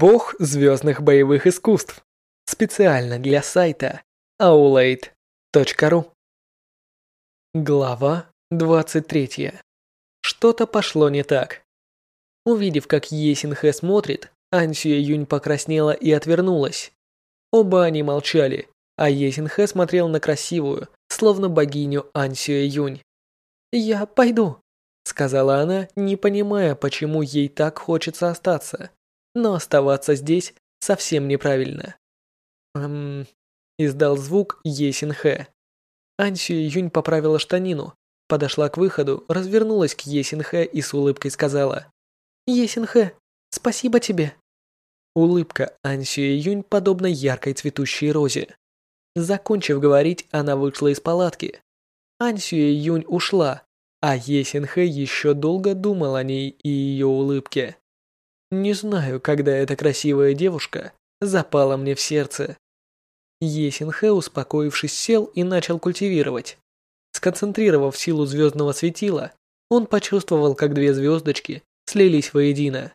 Бог звездных боевых искусств. Специально для сайта aulade.ru Глава 23. Что-то пошло не так. Увидев, как Есинхэ смотрит, Ансюя Юнь покраснела и отвернулась. Оба они молчали, а Есинхэ смотрел на красивую, словно богиню Ансюя Юнь. «Я пойду», — сказала она, не понимая, почему ей так хочется остаться но оставаться здесь совсем неправильно. Эм, издал звук Есинхэ. Анси Юнь поправила штанину, подошла к выходу, развернулась к Есинхэ и с улыбкой сказала: "Есинхэ, спасибо тебе". Улыбка Анси Юнь подобна яркой цветущей розе. Закончив говорить, она вышла из палатки. Анси Юнь ушла, а Есинхэ еще долго думал о ней и ее улыбке. Не знаю, когда эта красивая девушка запала мне в сердце. Есинхэ, успокоившись, сел и начал культивировать. Сконцентрировав силу звездного светила, он почувствовал, как две звездочки слились воедино.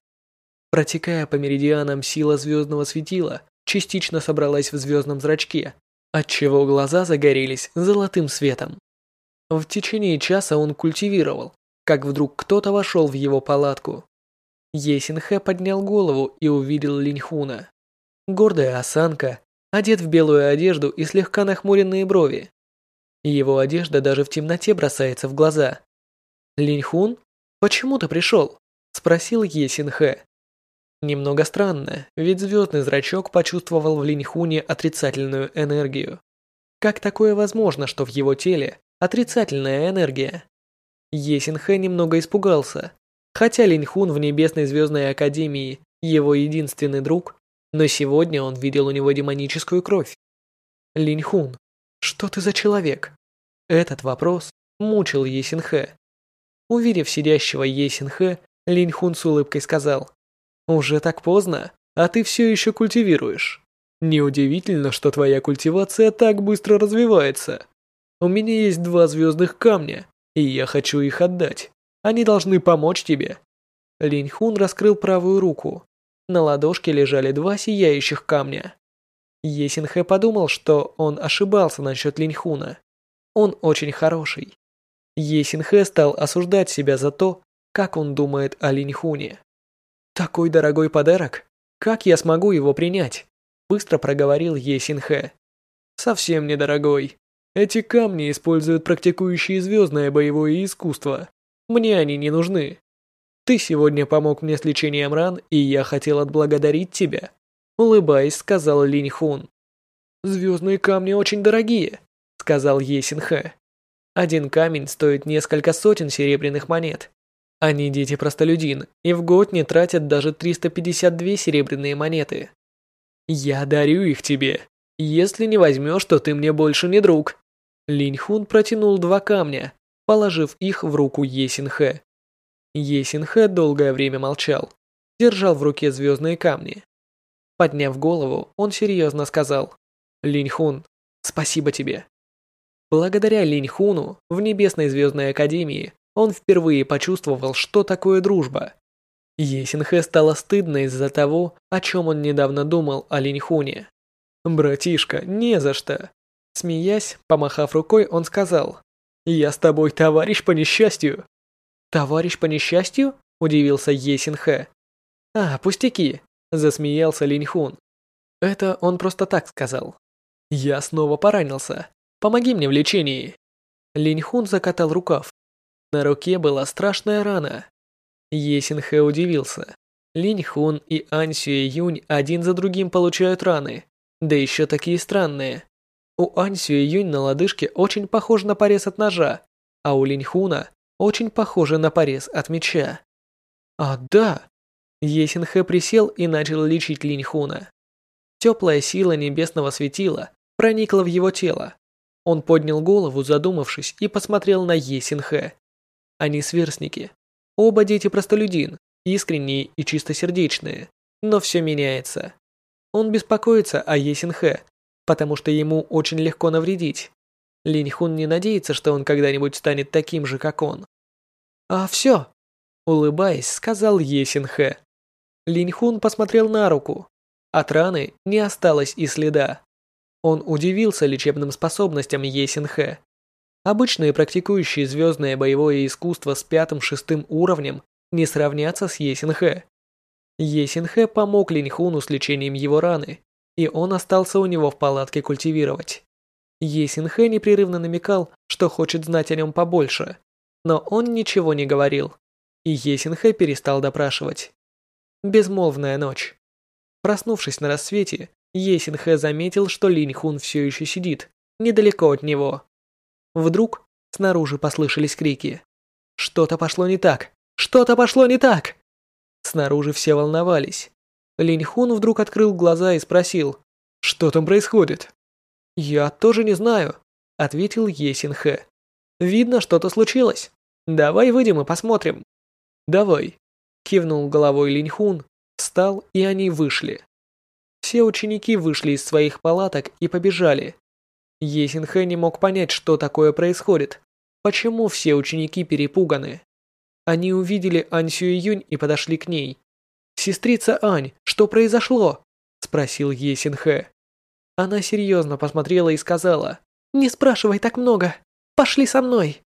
Протекая по меридианам, сила звездного светила частично собралась в звездном зрачке, отчего глаза загорелись золотым светом. В течение часа он культивировал, как вдруг кто-то вошел в его палатку. Есинхэ поднял голову и увидел Линьхуна. Гордая осанка, одет в белую одежду и слегка нахмуренные брови. Его одежда даже в темноте бросается в глаза. «Линьхун, почему ты пришел?» – спросил Есинхэ. Немного странно, ведь звездный зрачок почувствовал в Линьхуне отрицательную энергию. Как такое возможно, что в его теле отрицательная энергия? Есинхэ немного испугался, Хотя Линьхун в Небесной Звездной Академии его единственный друг, но сегодня он видел у него демоническую кровь. Линьхун, что ты за человек? Этот вопрос мучил Есинхэ. Увидев сидящего Есинхэ, Линьхун с улыбкой сказал, «Уже так поздно, а ты все еще культивируешь. Неудивительно, что твоя культивация так быстро развивается. У меня есть два звездных камня, и я хочу их отдать. Они должны помочь тебе». Линь Хун раскрыл правую руку. На ладошке лежали два сияющих камня. Есинхэ подумал, что он ошибался насчет Линь Хуна. Он очень хороший. Есинхэ стал осуждать себя за то, как он думает о Линь Хуне. «Такой дорогой подарок? Как я смогу его принять?» Быстро проговорил Есинхэ. «Совсем недорогой. Эти камни используют практикующие звездное боевое искусство. Мне они не нужны. Ты сегодня помог мне с лечением ран, и я хотел отблагодарить тебя. Улыбаясь, сказал Линь Хун. Звездные камни очень дорогие, сказал Есин Хэ. Один камень стоит несколько сотен серебряных монет. Они дети-простолюдин, и в год не тратят даже 352 серебряные монеты. Я дарю их тебе. Если не возьмешь, то ты мне больше не друг. Линь Хун протянул два камня, положив их в руку Есинхэ. Есинхэ долгое время молчал, держал в руке звездные камни. Подняв голову, он серьезно сказал, «Линьхун, спасибо тебе». Благодаря Линьхуну в Небесной Звездной Академии он впервые почувствовал, что такое дружба. Есинхэ стало стыдно из-за того, о чем он недавно думал о Линьхуне. «Братишка, не за что!» Смеясь, помахав рукой, он сказал, «Я с тобой товарищ по несчастью». «Товарищ по несчастью?» – удивился Есинхэ. «А, пустяки», – засмеялся Линьхун. Это он просто так сказал. «Я снова поранился. Помоги мне в лечении». Линьхун закатал рукав. На руке была страшная рана. Есинхэ удивился. Линьхун и Ань Юнь один за другим получают раны, да еще такие странные. У Ань Юнь на лодыжке очень похож на порез от ножа, а у Линьхуна очень похоже на порез от меча. А да! Есинхэ присел и начал лечить Линьхуна. Теплая сила небесного светила проникла в его тело. Он поднял голову, задумавшись, и посмотрел на Есинхэ. Они сверстники. Оба дети простолюдин, искренние и чистосердечные. Но все меняется. Он беспокоится о Есинхэ, потому что ему очень легко навредить. Линь Хун не надеется, что он когда-нибудь станет таким же, как он. «А все», — улыбаясь, сказал Есин Хэ. Линь Хун посмотрел на руку. От раны не осталось и следа. Он удивился лечебным способностям Е Синхэ. Обычные практикующие звездное боевое искусство с пятым-шестым уровнем не сравнятся с Е Синхэ. Е Синхэ помог Линь Хуну с лечением его раны, и он остался у него в палатке культивировать. Е Синхэ непрерывно намекал, что хочет знать о нем побольше, но он ничего не говорил, и Е Синхэ перестал допрашивать. Безмолвная ночь. Проснувшись на рассвете, Есинхэ заметил, что Линь Хун все еще сидит, недалеко от него. Вдруг снаружи послышались крики. Что-то пошло не так! Что-то пошло не так! Снаружи все волновались. Линь Хун вдруг открыл глаза и спросил, что там происходит? «Я тоже не знаю», — ответил Есинхэ. «Видно, что-то случилось. Давай выйдем и посмотрим». «Давай», — кивнул головой Линь Хун, встал, и они вышли. Все ученики вышли из своих палаток и побежали. Есинхэ не мог понять, что такое происходит. Почему все ученики перепуганы? Они увидели Ань Сюэюнь и подошли к ней. «Сестрица Ань, что произошло?» – спросил Есинхэ. Она серьезно посмотрела и сказала, «Не спрашивай так много. Пошли со мной».